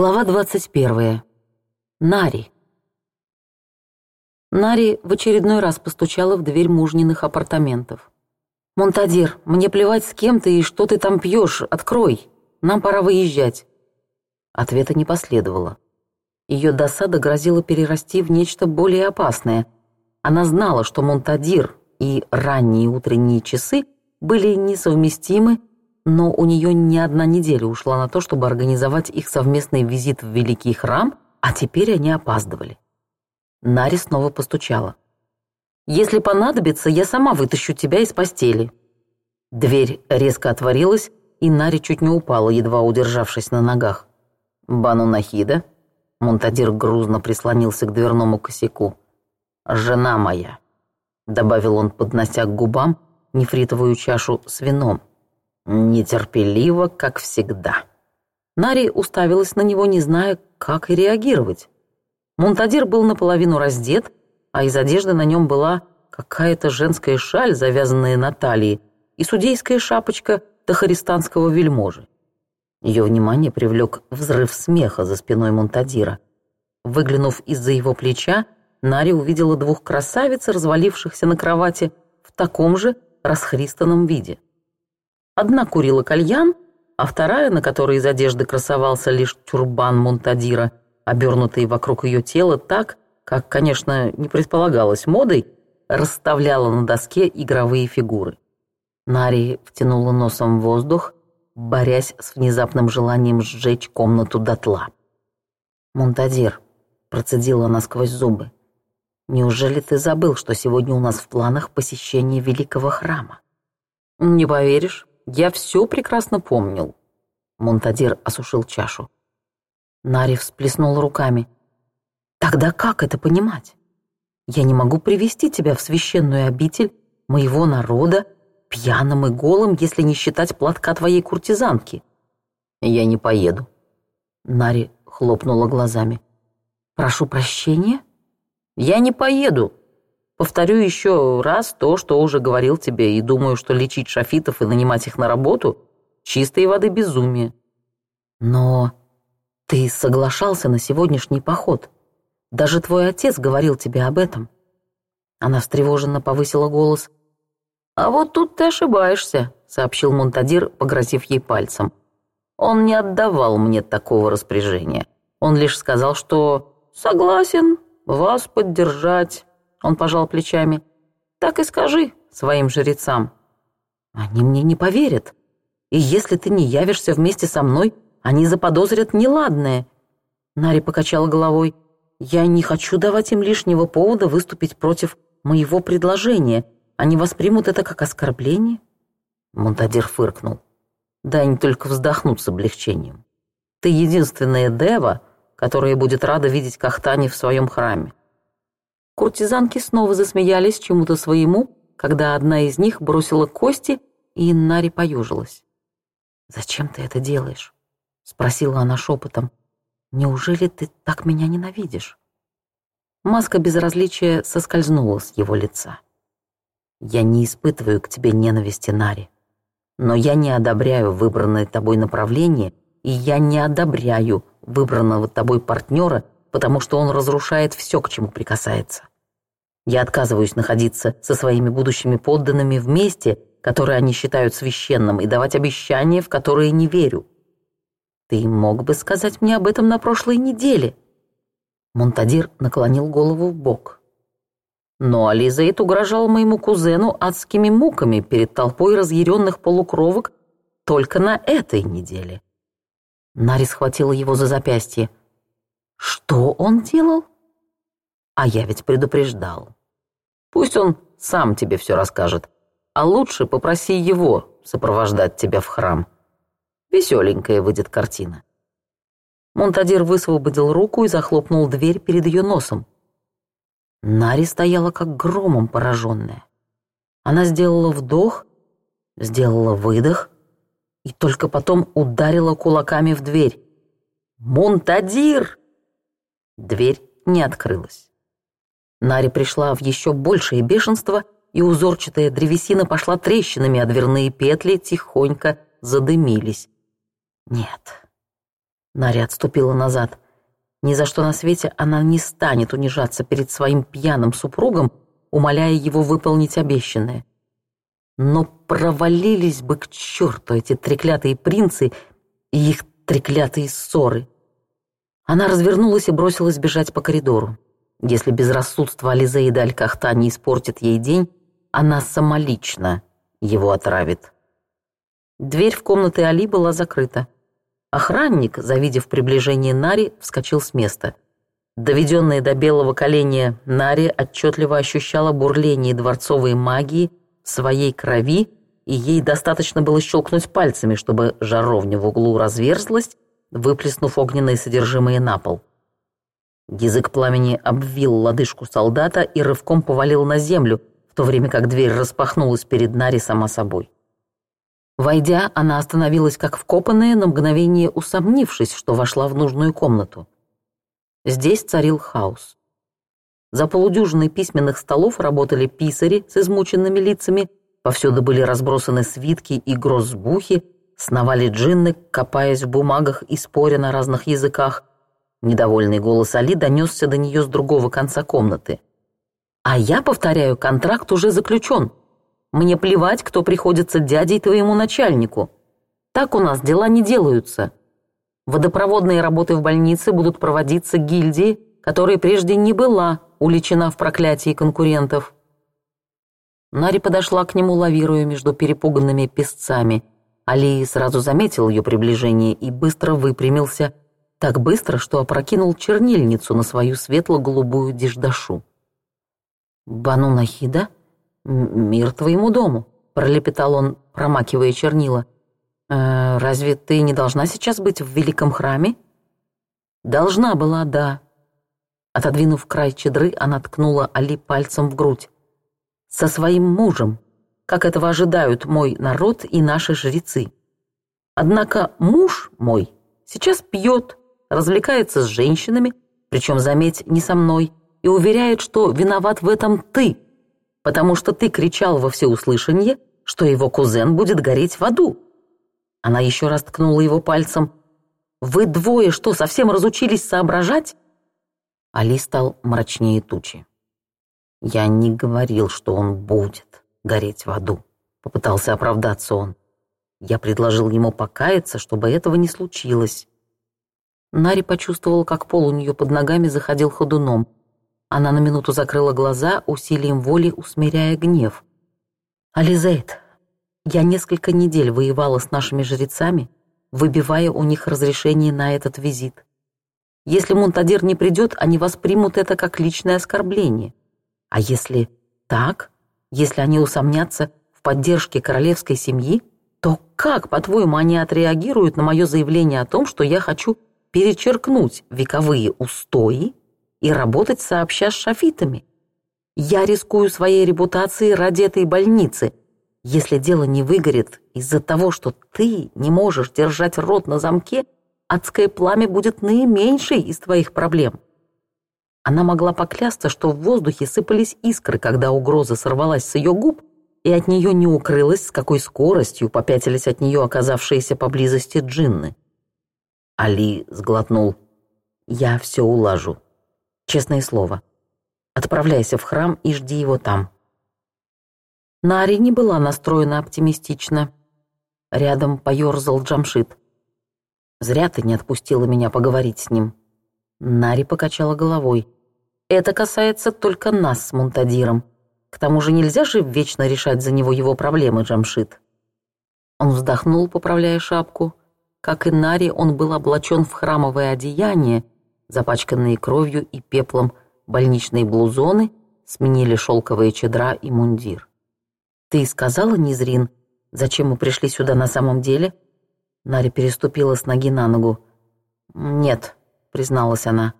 Глава 21. Нари. Нари в очередной раз постучала в дверь мужниных апартаментов. «Монтадир, мне плевать, с кем ты и что ты там пьешь. Открой. Нам пора выезжать». Ответа не последовало. Ее досада грозила перерасти в нечто более опасное. Она знала, что Монтадир и ранние утренние часы были несовместимы но у нее не одна неделя ушла на то, чтобы организовать их совместный визит в Великий храм, а теперь они опаздывали. Нари снова постучала. «Если понадобится, я сама вытащу тебя из постели». Дверь резко отворилась, и Нари чуть не упала, едва удержавшись на ногах. «Бану Нахида?» Монтадир грузно прислонился к дверному косяку. «Жена моя», — добавил он, поднося к губам нефритовую чашу с вином. Нетерпеливо, как всегда. Нари уставилась на него, не зная, как и реагировать. Монтадир был наполовину раздет, а из одежды на нем была какая-то женская шаль, завязанная на талии, и судейская шапочка тахаристанского вельможи. Ее внимание привлек взрыв смеха за спиной Монтадира. Выглянув из-за его плеча, Нари увидела двух красавиц, развалившихся на кровати в таком же расхристанном виде. Одна курила кальян, а вторая, на которой из одежды красовался лишь тюрбан Монтадира, обернутый вокруг ее тела так, как, конечно, не предполагалось модой, расставляла на доске игровые фигуры. Нари втянула носом в воздух, борясь с внезапным желанием сжечь комнату дотла. «Монтадир», — процедила она сквозь зубы, — «неужели ты забыл, что сегодня у нас в планах посещение великого храма?» «Не поверишь, я все прекрасно помнил. Монтадир осушил чашу. Нари всплеснул руками. Тогда как это понимать? Я не могу привести тебя в священную обитель моего народа пьяным и голым, если не считать платка твоей куртизанки. Я не поеду. Нари хлопнула глазами. Прошу прощения? Я не поеду, Повторю еще раз то, что уже говорил тебе, и думаю, что лечить шафитов и нанимать их на работу – чистой воды безумие. Но ты соглашался на сегодняшний поход. Даже твой отец говорил тебе об этом. Она встревоженно повысила голос. «А вот тут ты ошибаешься», — сообщил Монтадир, погрозив ей пальцем. «Он не отдавал мне такого распоряжения. Он лишь сказал, что согласен вас поддержать». Он пожал плечами. «Так и скажи своим жрецам». «Они мне не поверят. И если ты не явишься вместе со мной, они заподозрят неладное». Нари покачала головой. «Я не хочу давать им лишнего повода выступить против моего предложения. Они воспримут это как оскорбление?» Монтадир фыркнул. Да они только вздохнут с облегчением. «Ты единственная Дева, которая будет рада видеть Кахтани в своем храме. Куртизанки снова засмеялись чему-то своему, когда одна из них бросила кости, и Нари поюжилась. «Зачем ты это делаешь?» — спросила она шепотом. «Неужели ты так меня ненавидишь?» Маска безразличия соскользнула с его лица. «Я не испытываю к тебе ненависти, Нари, но я не одобряю выбранное тобой направление, и я не одобряю выбранного тобой партнера, потому что он разрушает все, к чему прикасается. Я отказываюсь находиться со своими будущими подданными вместе, которые они считают священным, и давать обещания, в которые не верю. Ты мог бы сказать мне об этом на прошлой неделе. Монтадир наклонил голову в бок. Но Ализаид угрожал моему кузену адскими муками перед толпой разъяренных полукровок только на этой неделе. Нари схватила его за запястье. Что он делал? А я ведь предупреждал. Пусть он сам тебе все расскажет. А лучше попроси его сопровождать тебя в храм. Веселенькая выйдет картина». Монтадир высвободил руку и захлопнул дверь перед ее носом. Нари стояла как громом пораженная. Она сделала вдох, сделала выдох и только потом ударила кулаками в дверь. «Монтадир!» Дверь не открылась. Нари пришла в еще большее бешенство, и узорчатая древесина пошла трещинами, а дверные петли тихонько задымились. «Нет». Нари отступила назад. Ни за что на свете она не станет унижаться перед своим пьяным супругом, умоляя его выполнить обещанное. Но провалились бы к черту эти треклятые принцы и их треклятые ссоры. Она развернулась и бросилась бежать по коридору. Если безрассудство Ализа и Далькахта не испортит ей день, она самолично его отравит. Дверь в комнаты Али была закрыта. Охранник, завидев приближение Нари, вскочил с места. Доведенная до белого коленя Нари отчетливо ощущала бурление дворцовой магии в своей крови, и ей достаточно было щелкнуть пальцами, чтобы жаровня в углу разверзлась, выплеснув огненное содержимое на пол. Язык пламени обвил лодыжку солдата и рывком повалил на землю, в то время как дверь распахнулась перед Нари сама собой. Войдя, она остановилась как вкопанная, на мгновение усомнившись, что вошла в нужную комнату. Здесь царил хаос. За полудюжиной письменных столов работали писари с измученными лицами, повсюду были разбросаны свитки и грозбухи, сновали джинны, копаясь в бумагах и споря на разных языках, Недовольный голос Али донесся до нее с другого конца комнаты. «А я, повторяю, контракт уже заключен. Мне плевать, кто приходится дядей твоему начальнику. Так у нас дела не делаются. Водопроводные работы в больнице будут проводиться гильдии, которая прежде не была уличена в проклятии конкурентов». Нари подошла к нему, лавируя между перепуганными песцами. Али сразу заметил ее приближение и быстро выпрямился – так быстро, что опрокинул чернильницу на свою светло-голубую деждашу. «Бану Нахида? Мир твоему дому!» — пролепетал он, промакивая чернила. «Э, «Разве ты не должна сейчас быть в великом храме?» «Должна была, да». Отодвинув край чедры, она ткнула Али пальцем в грудь. «Со своим мужем, как этого ожидают мой народ и наши жрецы. Однако муж мой сейчас пьет, развлекается с женщинами, причем, заметь, не со мной, и уверяет, что виноват в этом ты, потому что ты кричал во всеуслышание, что его кузен будет гореть в аду. Она еще раз ткнула его пальцем. «Вы двое что, совсем разучились соображать?» Али стал мрачнее тучи. «Я не говорил, что он будет гореть в аду», — попытался оправдаться он. Я предложил ему покаяться, чтобы этого не случилось. Нари почувствовала, как пол у нее под ногами заходил ходуном. Она на минуту закрыла глаза, усилием воли усмиряя гнев. «Ализейд, я несколько недель воевала с нашими жрецами, выбивая у них разрешение на этот визит. Если Мунтадир не придет, они воспримут это как личное оскорбление. А если так, если они усомнятся в поддержке королевской семьи, то как, по-твоему, они отреагируют на мое заявление о том, что я хочу перечеркнуть вековые устои и работать сообща с шафитами. Я рискую своей репутацией ради этой больницы. Если дело не выгорит из-за того, что ты не можешь держать рот на замке, адское пламя будет наименьшей из твоих проблем. Она могла поклясться, что в воздухе сыпались искры, когда угроза сорвалась с ее губ, и от нее не укрылось, с какой скоростью попятились от нее оказавшиеся поблизости джинны. Али сглотнул. «Я все улажу. Честное слово. Отправляйся в храм и жди его там». Нари не была настроена оптимистично. Рядом поерзал Джамшит. «Зря ты не отпустила меня поговорить с ним». Нари покачала головой. «Это касается только нас с Мунтадиром. К тому же нельзя же вечно решать за него его проблемы, Джамшит». Он вздохнул, поправляя шапку, как и Нари, он был облачен в храмовое одеяние, запачканные кровью и пеплом больничные блузоны сменили шелковые чедра и мундир. «Ты сказала, Низрин, зачем мы пришли сюда на самом деле?» Нари переступила с ноги на ногу. «Нет», — призналась она.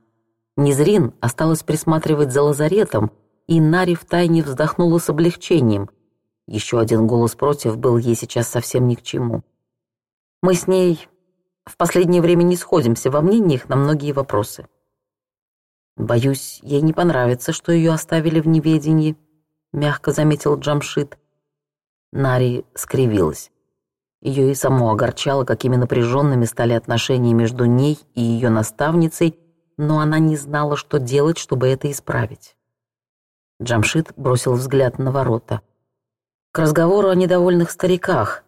Низрин осталась присматривать за лазаретом, и Нари втайне вздохнула с облегчением. Еще один голос против был ей сейчас совсем ни к чему. Мы с ней в последнее время не сходимся во мнениях на многие вопросы. Боюсь, ей не понравится, что ее оставили в неведении, мягко заметил Джамшит. Нари скривилась. Ее и само огорчало, какими напряженными стали отношения между ней и ее наставницей, но она не знала, что делать, чтобы это исправить. Джамшит бросил взгляд на ворота. К разговору о недовольных стариках —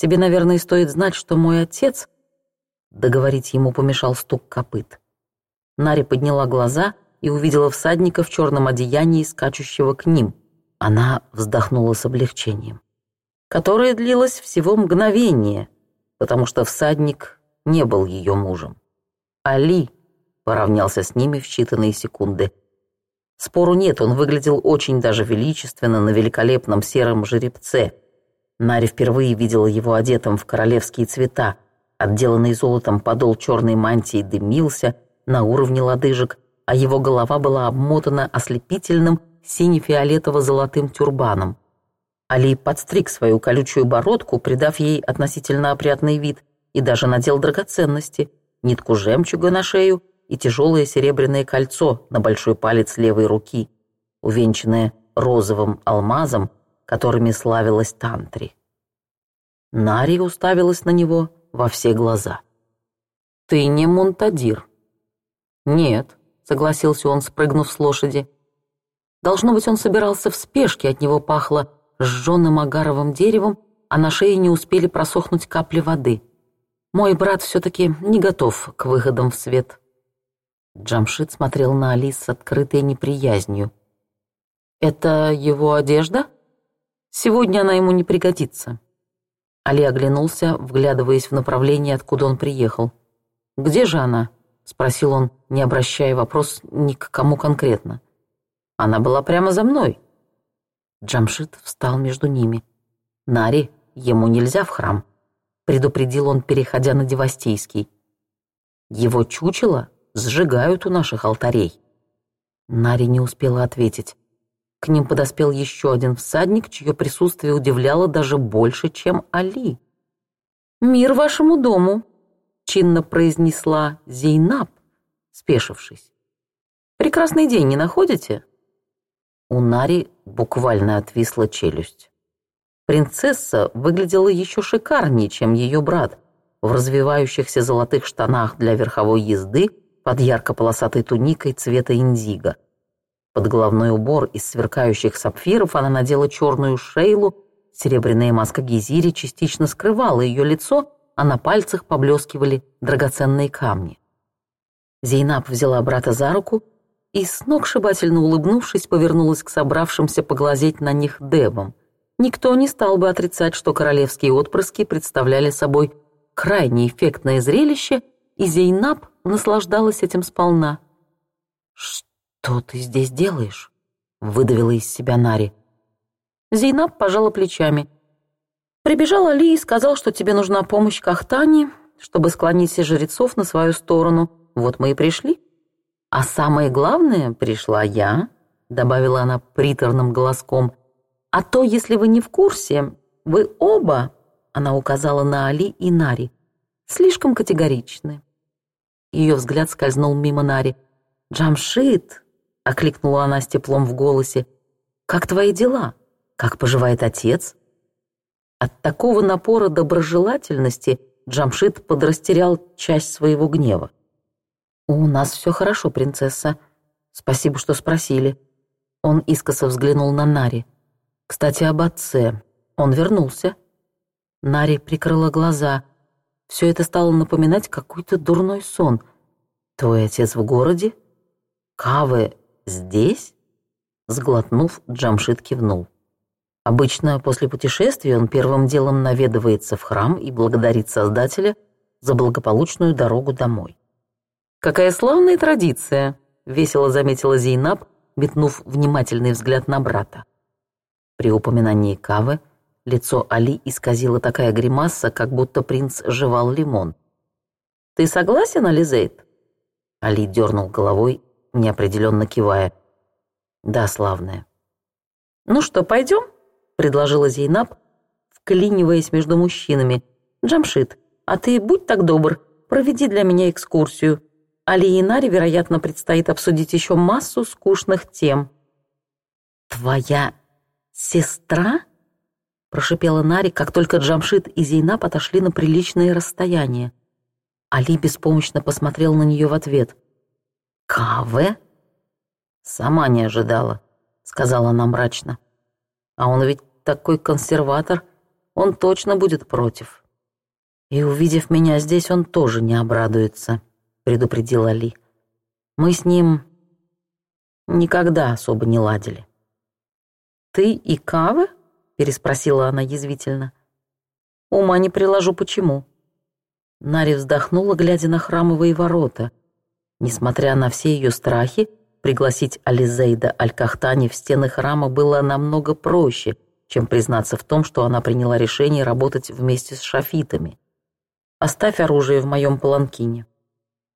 Тебе, наверное, стоит знать, что мой отец...» Договорить ему помешал стук копыт. Наря подняла глаза и увидела всадника в черном одеянии, скачущего к ним. Она вздохнула с облегчением, которое длилось всего мгновение, потому что всадник не был ее мужем. Али поравнялся с ними в считанные секунды. Спору нет, он выглядел очень даже величественно на великолепном сером жеребце — Нари впервые видела его одетым в королевские цвета. Отделанный золотом подол черной мантии дымился на уровне лодыжек, а его голова была обмотана ослепительным сине-фиолетово-золотым тюрбаном. Али подстриг свою колючую бородку, придав ей относительно опрятный вид, и даже надел драгоценности, нитку жемчуга на шею и тяжелое серебряное кольцо на большой палец левой руки, увенчанное розовым алмазом которыми славилась Тантри. Нари уставилась на него во все глаза. «Ты не Монтадир». «Нет», — согласился он, спрыгнув с лошади. Должно быть, он собирался в спешке, от него пахло сжженным агаровым деревом, а на шее не успели просохнуть капли воды. Мой брат все-таки не готов к выходам в свет. Джамшит смотрел на Алис с открытой неприязнью. «Это его одежда?» Сегодня она ему не пригодится». Али оглянулся, вглядываясь в направление, откуда он приехал. «Где же она?» — спросил он, не обращая вопрос ни к кому конкретно. «Она была прямо за мной». Джамшит встал между ними. «Нари, ему нельзя в храм», — предупредил он, переходя на Девастейский. «Его чучело сжигают у наших алтарей». Нари не успела ответить. К ним подоспел еще один всадник, чье присутствие удивляло даже больше, чем Али. «Мир вашему дому!» — чинно произнесла Зейнаб, спешившись. «Прекрасный день, не находите?» У Нари буквально отвисла челюсть. Принцесса выглядела еще шикарнее, чем ее брат, в развивающихся золотых штанах для верховой езды под ярко-полосатой туникой цвета индиго — под головной убор из сверкающих сапфиров она надела черную шейлу, серебряная маска Гизири частично скрывала ее лицо, а на пальцах поблескивали драгоценные камни. Зейнаб взяла брата за руку и, сногсшибательно улыбнувшись, повернулась к собравшимся поглазеть на них дебом. Никто не стал бы отрицать, что королевские отпрыски представляли собой крайне эффектное зрелище, и Зейнаб наслаждалась этим сполна. «Что?» «Что ты здесь делаешь?» — выдавила из себя Нари. Зейнаб пожала плечами. «Прибежал Али и сказал, что тебе нужна помощь Кахтани, чтобы склонить все жрецов на свою сторону. Вот мы и пришли. А самое главное, пришла я», — добавила она приторным голоском. «А то, если вы не в курсе, вы оба», — она указала на Али и Нари, — «слишком категоричны». Ее взгляд скользнул мимо Нари. «Джамшит, — окликнула она с теплом в голосе. «Как твои дела? Как поживает отец?» От такого напора доброжелательности Джамшит подрастерял часть своего гнева. «У нас все хорошо, принцесса. Спасибо, что спросили». Он искоса взглянул на Нари. «Кстати, об отце. Он вернулся». Нари прикрыла глаза. Все это стало напоминать какой-то дурной сон. «Твой отец в городе?» «Кавы, «Здесь?» Сглотнув, Джамшит кивнул. Обычно после путешествия он первым делом наведывается в храм и благодарит Создателя за благополучную дорогу домой. «Какая славная традиция!» — весело заметила Зейнаб, метнув внимательный взгляд на брата. При упоминании Кавы лицо Али исказило такая гримаса, как будто принц жевал лимон. «Ты согласен, Ализейд?» Али дернул головой неопределенно кивая. «Да, славная». «Ну что, пойдем?» — предложила Зейнаб, вклиниваясь между мужчинами. «Джамшит, а ты будь так добр, проведи для меня экскурсию. Али и Наре вероятно, предстоит обсудить еще массу скучных тем». «Твоя сестра?» — прошипела Нари, как только Джамшит и Зейнаб отошли на приличное расстояние. Али беспомощно посмотрел на нее в ответ. «Каве?» «Сама не ожидала», — сказала она мрачно. «А он ведь такой консерватор, он точно будет против». «И увидев меня здесь, он тоже не обрадуется», — предупредила Ли. «Мы с ним никогда особо не ладили». «Ты и Кавы? — переспросила она язвительно. «Ума не приложу, почему». Нари вздохнула, глядя на храмовые ворота, Несмотря на все ее страхи, пригласить Ализейда Аль-Кахтани в стены храма было намного проще, чем признаться в том, что она приняла решение работать вместе с шафитами. «Оставь оружие в моем паланкине».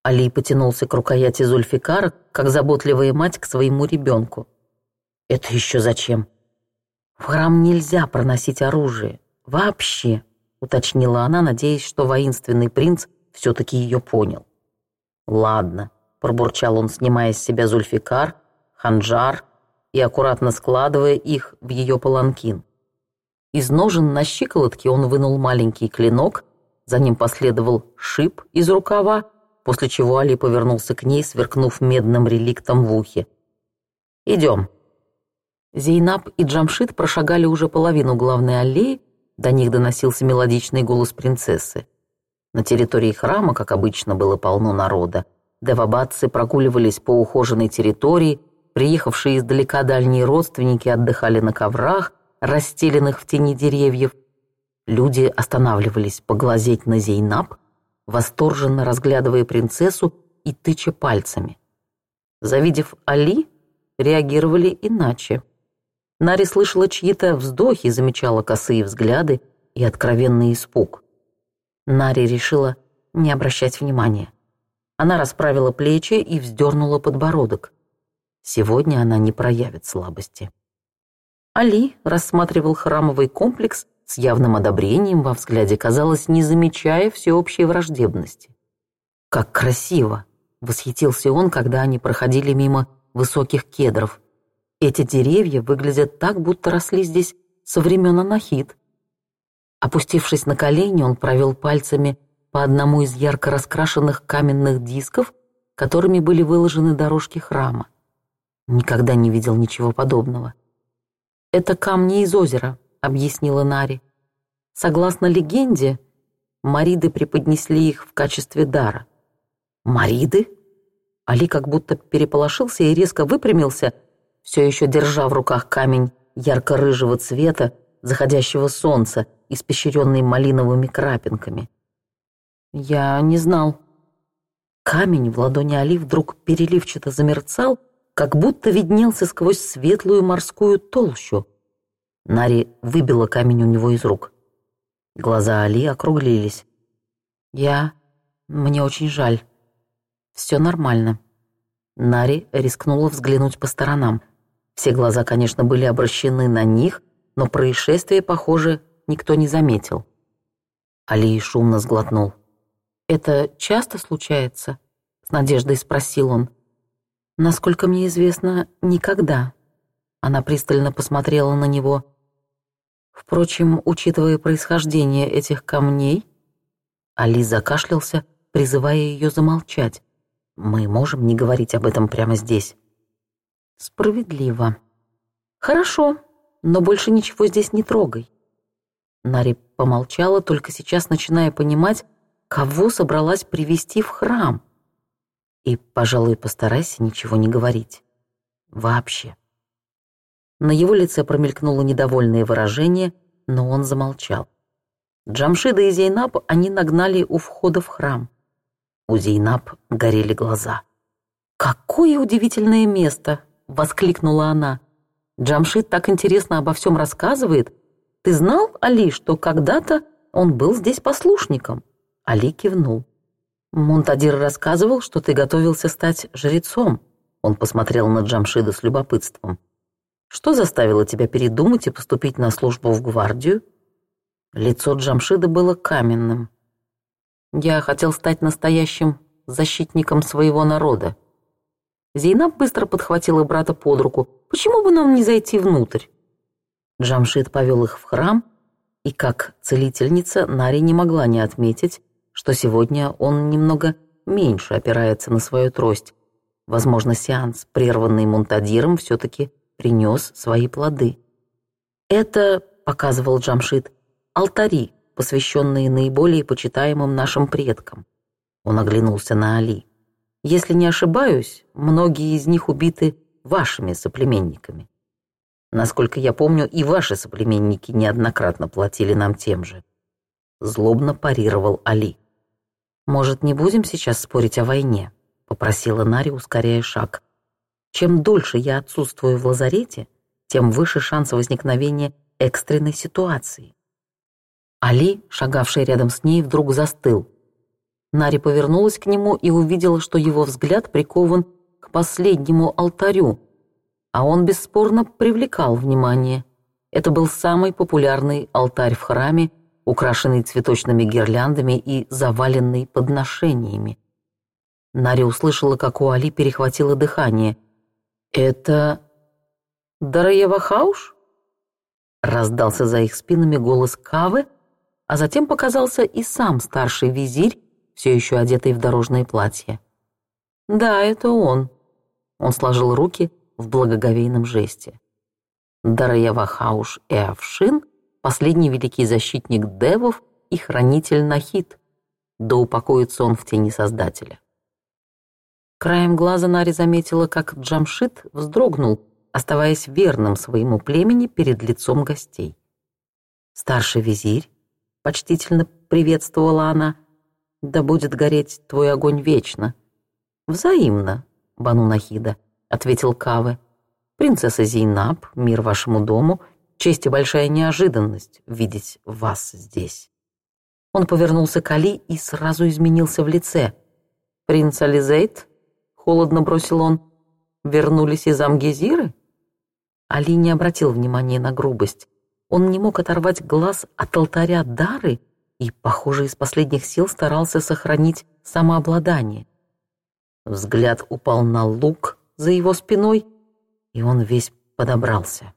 Али потянулся к рукояти Зульфикара, как заботливая мать к своему ребенку. «Это еще зачем?» «В храм нельзя проносить оружие. Вообще», — уточнила она, надеясь, что воинственный принц все-таки ее понял. «Ладно», пробурчал он, снимая с себя зульфикар, ханжар и аккуратно складывая их в ее паланкин. Из ножен на щиколотке он вынул маленький клинок, за ним последовал шип из рукава, после чего Али повернулся к ней, сверкнув медным реликтом в ухе. «Идем». Зейнаб и Джамшит прошагали уже половину главной аллеи, до них доносился мелодичный голос принцессы. На территории храма, как обычно, было полно народа. Девабадцы прогуливались по ухоженной территории, приехавшие издалека дальние родственники отдыхали на коврах, расстеленных в тени деревьев. Люди останавливались поглазеть на Зейнаб, восторженно разглядывая принцессу и тыча пальцами. Завидев Али, реагировали иначе. Нари слышала чьи-то вздохи, замечала косые взгляды и откровенный испуг. Нари решила не обращать внимания. Она расправила плечи и вздернула подбородок. Сегодня она не проявит слабости. Али рассматривал храмовый комплекс с явным одобрением во взгляде, казалось, не замечая всеобщей враждебности. «Как красиво!» — восхитился он, когда они проходили мимо высоких кедров. «Эти деревья выглядят так, будто росли здесь со времен Анахит». Опустившись на колени, он провел пальцами по одному из ярко раскрашенных каменных дисков, которыми были выложены дорожки храма. Никогда не видел ничего подобного. «Это камни из озера», — объяснила Нари. Согласно легенде, Мариды преподнесли их в качестве дара. «Мариды?» Али как будто переполошился и резко выпрямился, все еще держа в руках камень ярко-рыжего цвета, заходящего солнца, испещренный малиновыми крапинками. Я не знал. Камень в ладони Али вдруг переливчато замерцал, как будто виднелся сквозь светлую морскую толщу. Нари выбила камень у него из рук. Глаза Али округлились. «Я... мне очень жаль. Все нормально». Нари рискнула взглянуть по сторонам. Все глаза, конечно, были обращены на них, но происшествие, похоже, никто не заметил. Али шумно сглотнул. «Это часто случается?» — с надеждой спросил он. «Насколько мне известно, никогда». Она пристально посмотрела на него. «Впрочем, учитывая происхождение этих камней...» Али закашлялся, призывая ее замолчать. «Мы можем не говорить об этом прямо здесь». «Справедливо». «Хорошо, но больше ничего здесь не трогай». Нари помолчала, только сейчас начиная понимать, кого собралась привести в храм. И, пожалуй, постарайся ничего не говорить. Вообще. На его лице промелькнуло недовольное выражение, но он замолчал. Джамшида и Зейнаб они нагнали у входа в храм. У Зейнаб горели глаза. «Какое удивительное место!» — воскликнула она. «Джамшид так интересно обо всем рассказывает. Ты знал, Али, что когда-то он был здесь послушником?» Али кивнул. «Мунтадир рассказывал, что ты готовился стать жрецом». Он посмотрел на Джамшида с любопытством. «Что заставило тебя передумать и поступить на службу в гвардию?» Лицо Джамшида было каменным. «Я хотел стать настоящим защитником своего народа». Зейнаб быстро подхватила брата под руку. «Почему бы нам не зайти внутрь?» Джамшид повел их в храм, и как целительница Нари не могла не отметить, что сегодня он немного меньше опирается на свою трость. Возможно, сеанс, прерванный Монтадиром, все-таки принес свои плоды. Это, показывал Джамшит, алтари, посвященные наиболее почитаемым нашим предкам. Он оглянулся на Али. Если не ошибаюсь, многие из них убиты вашими соплеменниками. Насколько я помню, и ваши соплеменники неоднократно платили нам тем же. Злобно парировал Али. «Может, не будем сейчас спорить о войне?» — попросила Нари, ускоряя шаг. «Чем дольше я отсутствую в лазарете, тем выше шанс возникновения экстренной ситуации». Али, шагавший рядом с ней, вдруг застыл. Нари повернулась к нему и увидела, что его взгляд прикован к последнему алтарю, а он бесспорно привлекал внимание. Это был самый популярный алтарь в храме — украшенный цветочными гирляндами и заваленный подношениями. Наря услышала, как у Али перехватило дыхание. «Это... Дараева Хауш?» Раздался за их спинами голос Кавы, а затем показался и сам старший визирь, все еще одетый в дорожное платье. «Да, это он». Он сложил руки в благоговейном жесте. Дараева Хауш и Авшин — последний великий защитник девов и хранитель Нахид. Да упокоится он в тени Создателя. Краем глаза Нари заметила, как Джамшит вздрогнул, оставаясь верным своему племени перед лицом гостей. «Старший визирь», — почтительно приветствовала она, — «да будет гореть твой огонь вечно». «Взаимно», — Бану Нахида, — ответил Кавы. «Принцесса Зейнаб, мир вашему дому — Честь и большая неожиданность видеть вас здесь». Он повернулся к Али и сразу изменился в лице. «Принц Ализейд?» — холодно бросил он. «Вернулись из Амгезиры?» Али не обратил внимания на грубость. Он не мог оторвать глаз от алтаря Дары и, похоже, из последних сил старался сохранить самообладание. Взгляд упал на лук за его спиной, и он весь подобрался.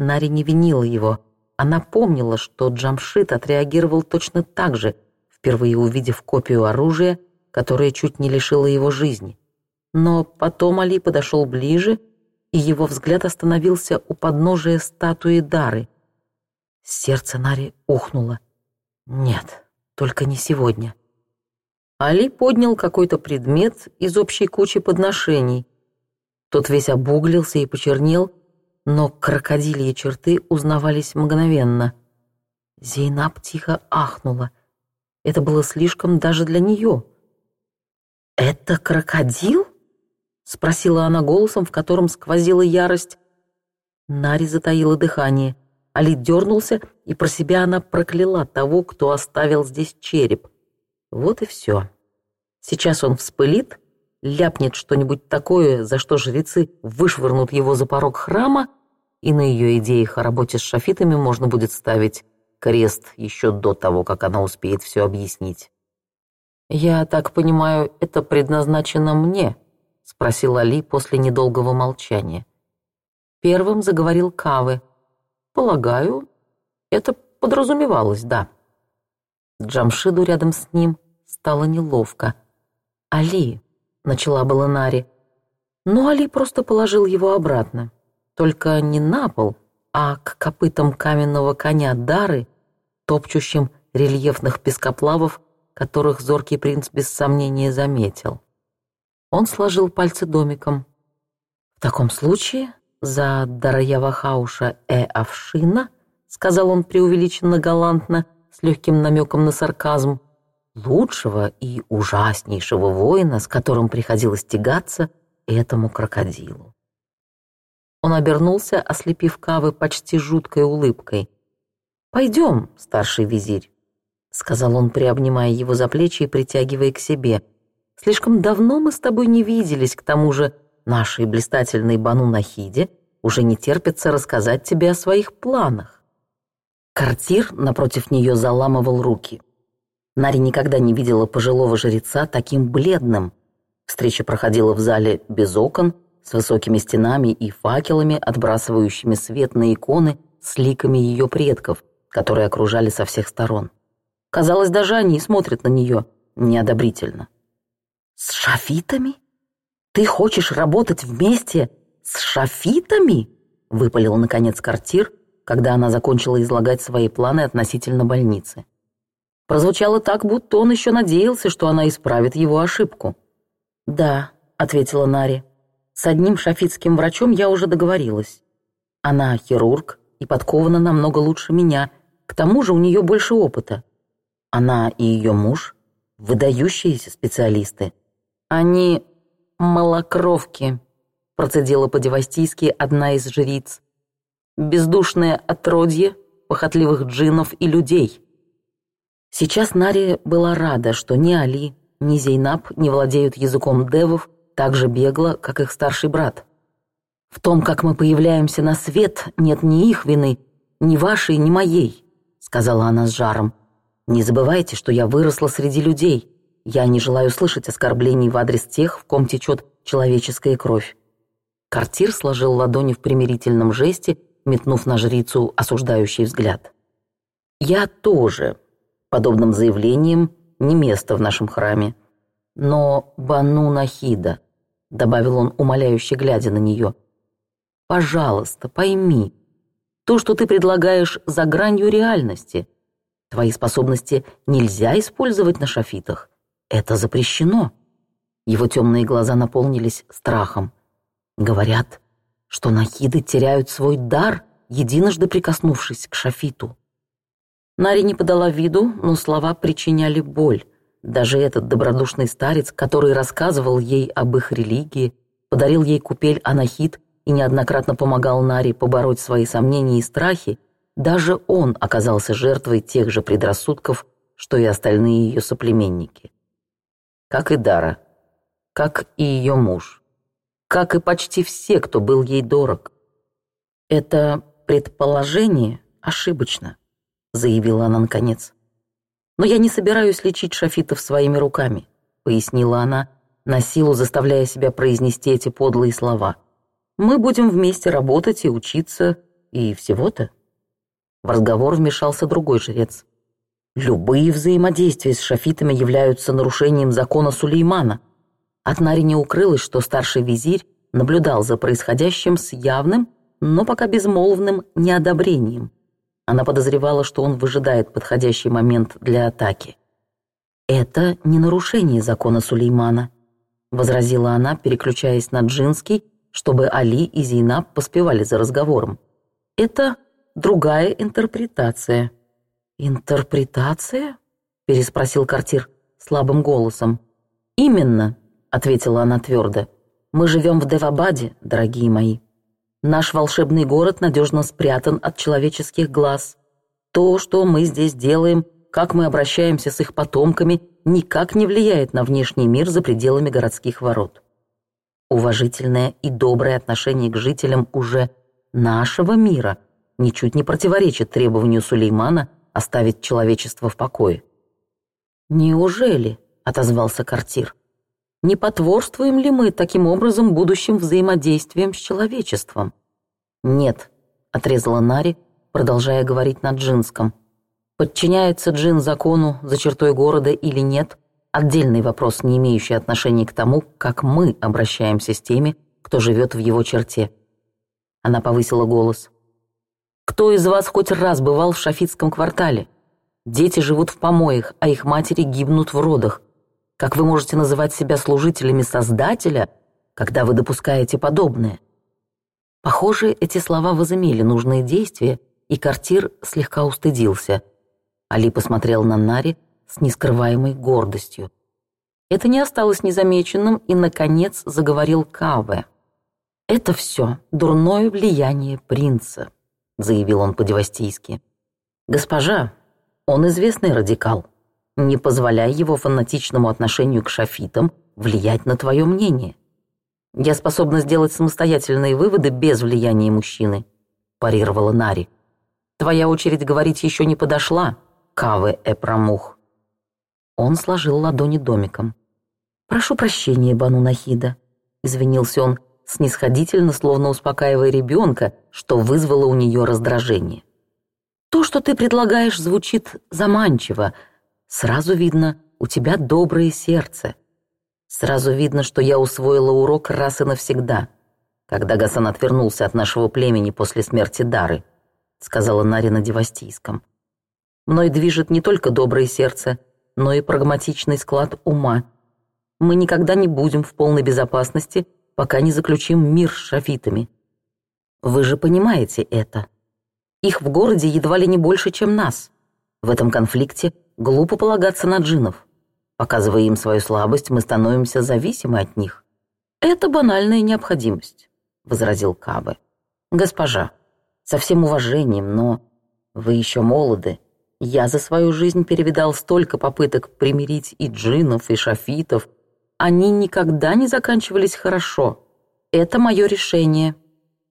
Нари не винила его. Она помнила, что Джамшит отреагировал точно так же, впервые увидев копию оружия, которое чуть не лишило его жизни. Но потом Али подошел ближе, и его взгляд остановился у подножия статуи Дары. Сердце Нари ухнуло. «Нет, только не сегодня». Али поднял какой-то предмет из общей кучи подношений. Тот весь обуглился и почернел, но крокодильи черты узнавались мгновенно. Зейнаб тихо ахнула. Это было слишком даже для нее. «Это крокодил?» — спросила она голосом, в котором сквозила ярость. Нари затаила дыхание. Али дернулся, и про себя она прокляла того, кто оставил здесь череп. Вот и все. Сейчас он вспылит, ляпнет что-нибудь такое, за что жрецы вышвырнут его за порог храма, и на ее идеях о работе с шафитами можно будет ставить крест еще до того, как она успеет все объяснить. «Я так понимаю, это предназначено мне?» — спросил Али после недолгого молчания. Первым заговорил Кавы. «Полагаю, это подразумевалось, да». Джамшиду рядом с ним стало неловко. «Али, — начала была Нари. Но Али просто положил его обратно. Только не на пол, а к копытам каменного коня Дары, топчущим рельефных пескоплавов, которых зоркий принц без сомнения заметил. Он сложил пальцы домиком. «В таком случае за Дараявахауша э Авшина», — сказал он преувеличенно галантно, с легким намеком на сарказм, лучшего и ужаснейшего воина, с которым приходилось тягаться этому крокодилу. Он обернулся, ослепив Кавы почти жуткой улыбкой. «Пойдем, старший визирь», — сказал он, приобнимая его за плечи и притягивая к себе. «Слишком давно мы с тобой не виделись, к тому же нашей блистательной Бану Нахиде уже не терпится рассказать тебе о своих планах». Картир напротив нее заламывал руки — Нари никогда не видела пожилого жреца таким бледным. Встреча проходила в зале без окон, с высокими стенами и факелами, отбрасывающими свет на иконы с ликами ее предков, которые окружали со всех сторон. Казалось, даже они смотрят на нее неодобрительно. «С шафитами? Ты хочешь работать вместе с шафитами?» выпалил, наконец, картир, когда она закончила излагать свои планы относительно больницы. Прозвучало так, будто он еще надеялся, что она исправит его ошибку. «Да», — ответила Нари. «С одним шафитским врачом я уже договорилась. Она хирург и подкована намного лучше меня, к тому же у нее больше опыта. Она и ее муж — выдающиеся специалисты. Они малокровки», — процедила по-девастийски одна из жриц. «Бездушное отродье похотливых джинов и людей». Сейчас Нари была рада, что ни Али, ни Зейнаб не владеют языком девов так же бегло, как их старший брат. В том, как мы появляемся на свет, нет ни их вины, ни вашей, ни моей, сказала она с жаром. Не забывайте, что я выросла среди людей. Я не желаю слышать оскорблений в адрес тех, в ком течет человеческая кровь. Картир сложил ладони в примирительном жесте, метнув на жрицу осуждающий взгляд. «Я тоже», Подобным заявлением не место в нашем храме. Но Бану Нахида, добавил он, умоляюще глядя на нее, пожалуйста, пойми, то, что ты предлагаешь за гранью реальности. Твои способности нельзя использовать на шафитах. Это запрещено. Его темные глаза наполнились страхом. Говорят, что нахиды теряют свой дар, единожды прикоснувшись к шафиту. Нари не подала виду, но слова причиняли боль. Даже этот добродушный старец, который рассказывал ей об их религии, подарил ей купель анахит и неоднократно помогал Наре побороть свои сомнения и страхи, даже он оказался жертвой тех же предрассудков, что и остальные ее соплеменники. Как и Дара, как и ее муж, как и почти все, кто был ей дорог. Это предположение ошибочно заявила она наконец. «Но я не собираюсь лечить шафитов своими руками», пояснила она, на силу заставляя себя произнести эти подлые слова. «Мы будем вместе работать и учиться, и всего-то». В разговор вмешался другой жрец. «Любые взаимодействия с шафитами являются нарушением закона Сулеймана». От Нари не укрылось, что старший визирь наблюдал за происходящим с явным, но пока безмолвным неодобрением – она подозревала, что он выжидает подходящий момент для атаки. «Это не нарушение закона Сулеймана», — возразила она, переключаясь на Джинский, чтобы Али и Зейнаб поспевали за разговором. «Это другая интерпретация». «Интерпретация?» — переспросил Картир слабым голосом. «Именно», — ответила она твердо. «Мы живем в Девабаде, дорогие мои». Наш волшебный город надежно спрятан от человеческих глаз. То, что мы здесь делаем, как мы обращаемся с их потомками, никак не влияет на внешний мир за пределами городских ворот. Уважительное и доброе отношение к жителям уже нашего мира ничуть не противоречит требованию Сулеймана оставить человечество в покое. «Неужели?» — отозвался Картир не потворствуем ли мы таким образом будущим взаимодействием с человечеством? Нет, отрезала Нари, продолжая говорить на джинском. Подчиняется джин закону за чертой города или нет? Отдельный вопрос, не имеющий отношения к тому, как мы обращаемся с теми, кто живет в его черте. Она повысила голос. «Кто из вас хоть раз бывал в шафитском квартале? Дети живут в помоях, а их матери гибнут в родах. Как вы можете называть себя служителями Создателя, когда вы допускаете подобное? Похоже, эти слова возымели нужные действия, и Картир слегка устыдился. Али посмотрел на Нари с нескрываемой гордостью. Это не осталось незамеченным, и, наконец, заговорил Каве. «Это все дурное влияние принца», — заявил он по-девастийски. «Госпожа, он известный радикал» не позволяя его фанатичному отношению к шафитам влиять на твое мнение. Я способна сделать самостоятельные выводы без влияния мужчины», – парировала Нари. «Твоя очередь говорить еще не подошла, Кавы Эпрамух». Он сложил ладони домиком. «Прошу прощения, Бану Нахида», – извинился он, снисходительно, словно успокаивая ребенка, что вызвало у нее раздражение. «То, что ты предлагаешь, звучит заманчиво», – Сразу видно, у тебя доброе сердце. Сразу видно, что я усвоила урок раз и навсегда. Когда Гасан отвернулся от нашего племени после смерти Дары, сказала Наря на Девастийском. Мной движет не только доброе сердце, но и прагматичный склад ума. Мы никогда не будем в полной безопасности, пока не заключим мир с шафитами. Вы же понимаете это. Их в городе едва ли не больше, чем нас. В этом конфликте Глупо полагаться на джинов. Показывая им свою слабость, мы становимся зависимы от них. Это банальная необходимость, возразил Кабы. Госпожа, со всем уважением, но вы еще молоды. Я за свою жизнь перевидал столько попыток примирить и джинов, и шафитов. Они никогда не заканчивались хорошо. Это мое решение.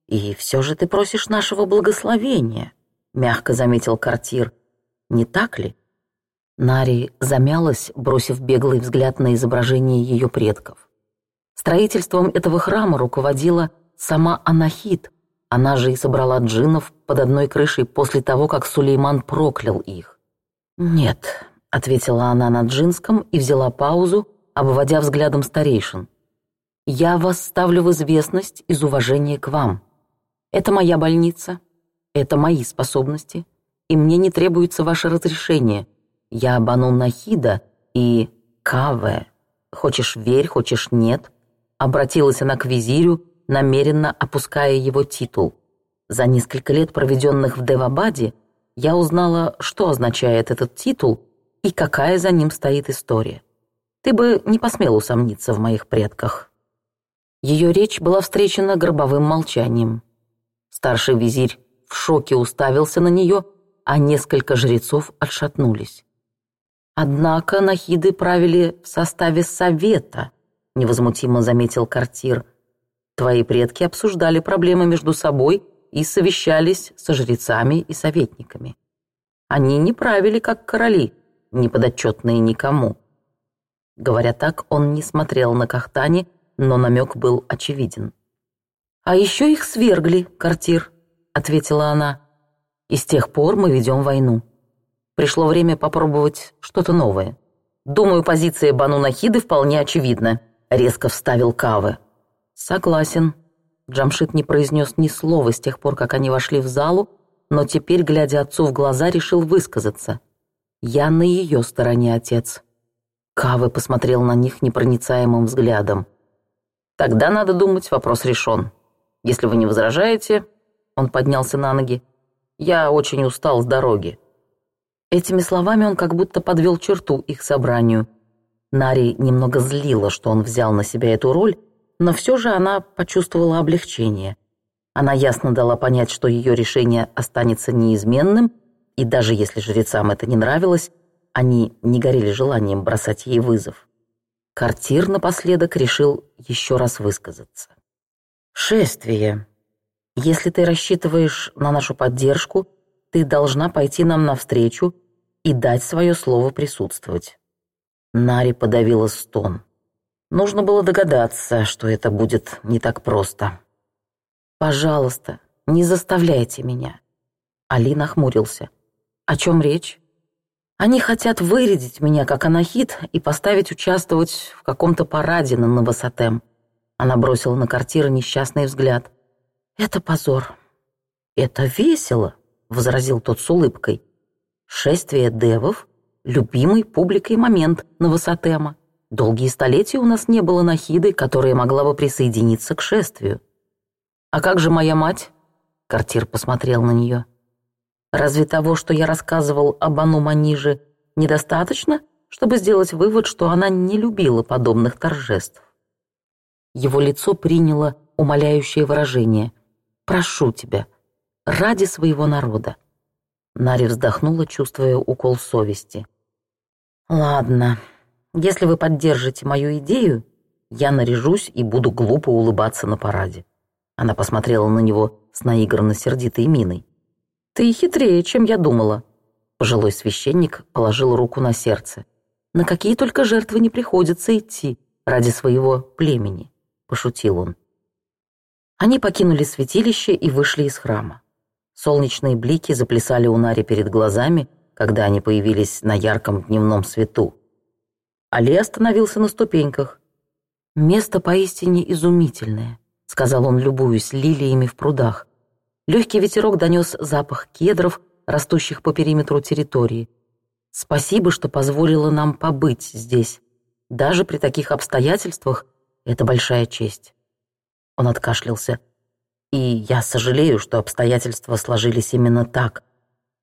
И все же ты просишь нашего благословения, мягко заметил Картир. Не так ли? Нари замялась, бросив беглый взгляд на изображение ее предков. Строительством этого храма руководила сама Анахит, она же и собрала джинов под одной крышей после того, как Сулейман проклял их. «Нет», — ответила она на джинском и взяла паузу, обводя взглядом старейшин. «Я вас ставлю в известность из уважения к вам. Это моя больница, это мои способности, и мне не требуется ваше разрешение, я Банон Нахида и Каве. Хочешь верь, хочешь нет. Обратилась она к визирю, намеренно опуская его титул. За несколько лет, проведенных в Девабаде, я узнала, что означает этот титул и какая за ним стоит история. Ты бы не посмел усомниться в моих предках. Ее речь была встречена гробовым молчанием. Старший визирь в шоке уставился на нее, а несколько жрецов отшатнулись. Однако нахиды правили в составе совета, невозмутимо заметил Картир. Твои предки обсуждали проблемы между собой и совещались со жрецами и советниками. Они не правили, как короли, не подотчетные никому. Говоря так, он не смотрел на Кахтани, но намек был очевиден. «А еще их свергли, Картир», — ответила она. «И с тех пор мы ведем войну». Пришло время попробовать что-то новое. Думаю, позиция Бану Нахиды вполне очевидна», — резко вставил Кавы. «Согласен». Джамшит не произнес ни слова с тех пор, как они вошли в залу, но теперь, глядя отцу в глаза, решил высказаться. «Я на ее стороне, отец». Кавы посмотрел на них непроницаемым взглядом. «Тогда, надо думать, вопрос решен. Если вы не возражаете...» Он поднялся на ноги. «Я очень устал с дороги. Этими словами он как будто подвел черту их собранию. Нари немного злила, что он взял на себя эту роль, но все же она почувствовала облегчение. Она ясно дала понять, что ее решение останется неизменным, и даже если жрецам это не нравилось, они не горели желанием бросать ей вызов. Картир напоследок решил еще раз высказаться. «Шествие. Если ты рассчитываешь на нашу поддержку — ты должна пойти нам навстречу и дать свое слово присутствовать». Нари подавила стон. Нужно было догадаться, что это будет не так просто. «Пожалуйста, не заставляйте меня». Али нахмурился. «О чем речь?» «Они хотят вырядить меня как анахит и поставить участвовать в каком-то параде на Новосатем». Она бросила на квартиру несчастный взгляд. «Это позор». «Это весело», возразил тот с улыбкой. Шествие девов — любимый публикой момент Новосатема. Долгие столетия у нас не было нахиды, которая могла бы присоединиться к шествию. «А как же моя мать?» — Картир посмотрел на нее. «Разве того, что я рассказывал об Ануманиже, недостаточно, чтобы сделать вывод, что она не любила подобных торжеств?» Его лицо приняло умоляющее выражение. «Прошу тебя, ради своего народа. Нари вздохнула, чувствуя укол совести. «Ладно, если вы поддержите мою идею, я наряжусь и буду глупо улыбаться на параде». Она посмотрела на него с наигранно сердитой миной. «Ты хитрее, чем я думала». Пожилой священник положил руку на сердце. «На какие только жертвы не приходится идти ради своего племени», — пошутил он. Они покинули святилище и вышли из храма. Солнечные блики заплясали у Нари перед глазами, когда они появились на ярком дневном свету. Али остановился на ступеньках. «Место поистине изумительное», — сказал он, любуясь лилиями в прудах. Легкий ветерок донес запах кедров, растущих по периметру территории. «Спасибо, что позволило нам побыть здесь. Даже при таких обстоятельствах это большая честь». Он откашлялся. И я сожалею, что обстоятельства сложились именно так.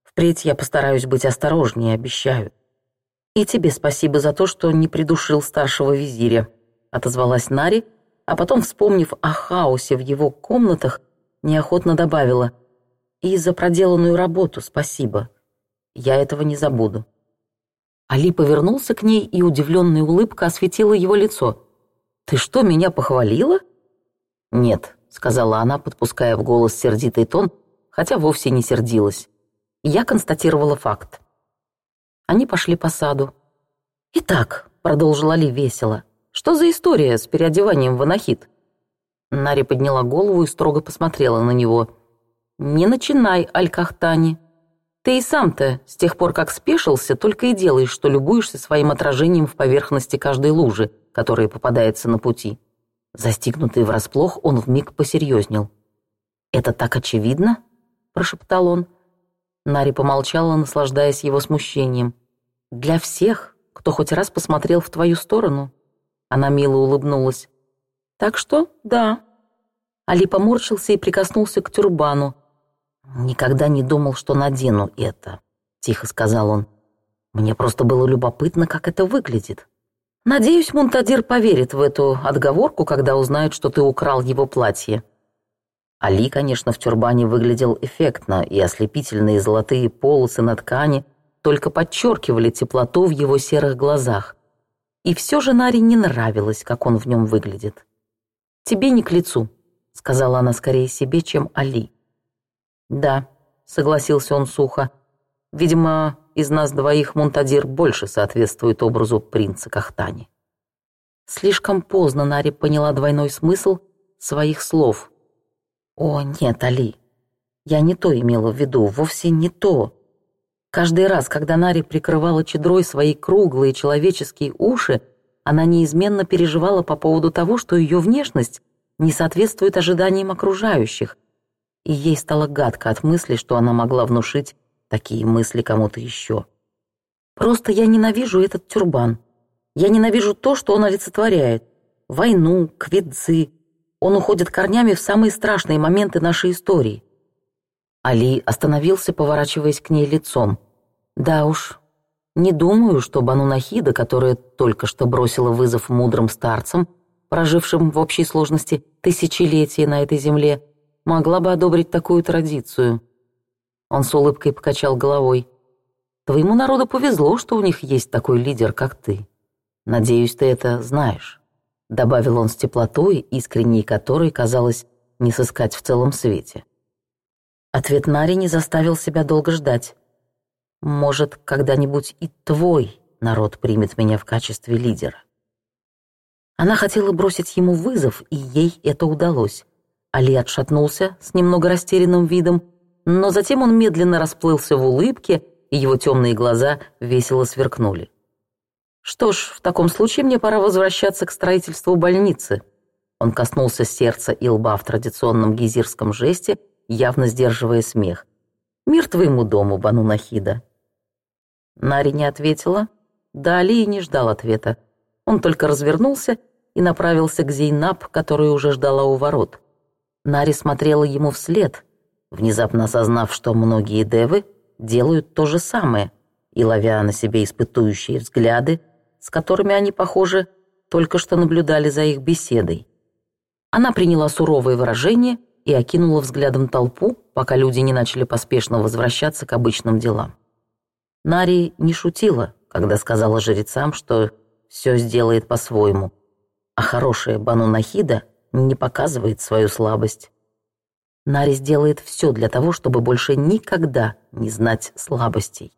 Впредь я постараюсь быть осторожнее, обещаю. И тебе спасибо за то, что не придушил старшего визиря», — отозвалась Нари, а потом, вспомнив о хаосе в его комнатах, неохотно добавила «И за проделанную работу спасибо. Я этого не забуду». Али повернулся к ней, и удивленная улыбка осветила его лицо. «Ты что, меня похвалила?» «Нет», сказала она, подпуская в голос сердитый тон, хотя вовсе не сердилась. Я констатировала факт. Они пошли по саду. «Итак», — продолжила Ли весело, — «что за история с переодеванием в анахит?» Нари подняла голову и строго посмотрела на него. «Не начинай, Аль-Кахтани. Ты и сам-то, с тех пор, как спешился, только и делаешь, что любуешься своим отражением в поверхности каждой лужи, которая попадается на пути. Застигнутый врасплох, он вмиг посерьезнел. «Это так очевидно?» – прошептал он. Нари помолчала, наслаждаясь его смущением. «Для всех, кто хоть раз посмотрел в твою сторону?» Она мило улыбнулась. «Так что, да». Али поморщился и прикоснулся к тюрбану. «Никогда не думал, что надену это», — тихо сказал он. «Мне просто было любопытно, как это выглядит». Надеюсь, Монтадир поверит в эту отговорку, когда узнает, что ты украл его платье. Али, конечно, в тюрбане выглядел эффектно, и ослепительные золотые полосы на ткани только подчеркивали теплоту в его серых глазах. И все же Наре не нравилось, как он в нем выглядит. «Тебе не к лицу», — сказала она скорее себе, чем Али. «Да», — согласился он сухо. «Видимо, из нас двоих Мунтадир больше соответствует образу принца Кахтани. Слишком поздно Нари поняла двойной смысл своих слов. «О, нет, Али, я не то имела в виду, вовсе не то». Каждый раз, когда Нари прикрывала чедрой свои круглые человеческие уши, она неизменно переживала по поводу того, что ее внешность не соответствует ожиданиям окружающих, и ей стало гадко от мысли, что она могла внушить такие мысли кому-то еще. Просто я ненавижу этот тюрбан. Я ненавижу то, что он олицетворяет. Войну, квитзы. Он уходит корнями в самые страшные моменты нашей истории. Али остановился, поворачиваясь к ней лицом. Да уж, не думаю, что Банунахида, которая только что бросила вызов мудрым старцам, прожившим в общей сложности тысячелетия на этой земле, могла бы одобрить такую традицию. Он с улыбкой покачал головой. «Твоему народу повезло, что у них есть такой лидер, как ты. Надеюсь, ты это знаешь», — добавил он с теплотой, искренней которой, казалось, не сыскать в целом свете. Ответ Нари не заставил себя долго ждать. «Может, когда-нибудь и твой народ примет меня в качестве лидера». Она хотела бросить ему вызов, и ей это удалось. Али отшатнулся с немного растерянным видом, но затем он медленно расплылся в улыбке, и его темные глаза весело сверкнули. «Что ж, в таком случае мне пора возвращаться к строительству больницы». Он коснулся сердца и лба в традиционном гизирском жесте, явно сдерживая смех. «Мир твоему дому, Бану Нахида». Нари не ответила. Да Али и не ждал ответа. Он только развернулся и направился к Зейнаб, которая уже ждала у ворот. Нари смотрела ему вслед, внезапно осознав, что многие девы делают то же самое и ловя на себе испытующие взгляды, с которыми они, похоже, только что наблюдали за их беседой. Она приняла суровое выражение и окинула взглядом толпу, пока люди не начали поспешно возвращаться к обычным делам. Нари не шутила, когда сказала жрецам, что все сделает по-своему, а хорошая банунахида не показывает свою слабость. Нари сделает все для того, чтобы больше никогда не знать слабостей.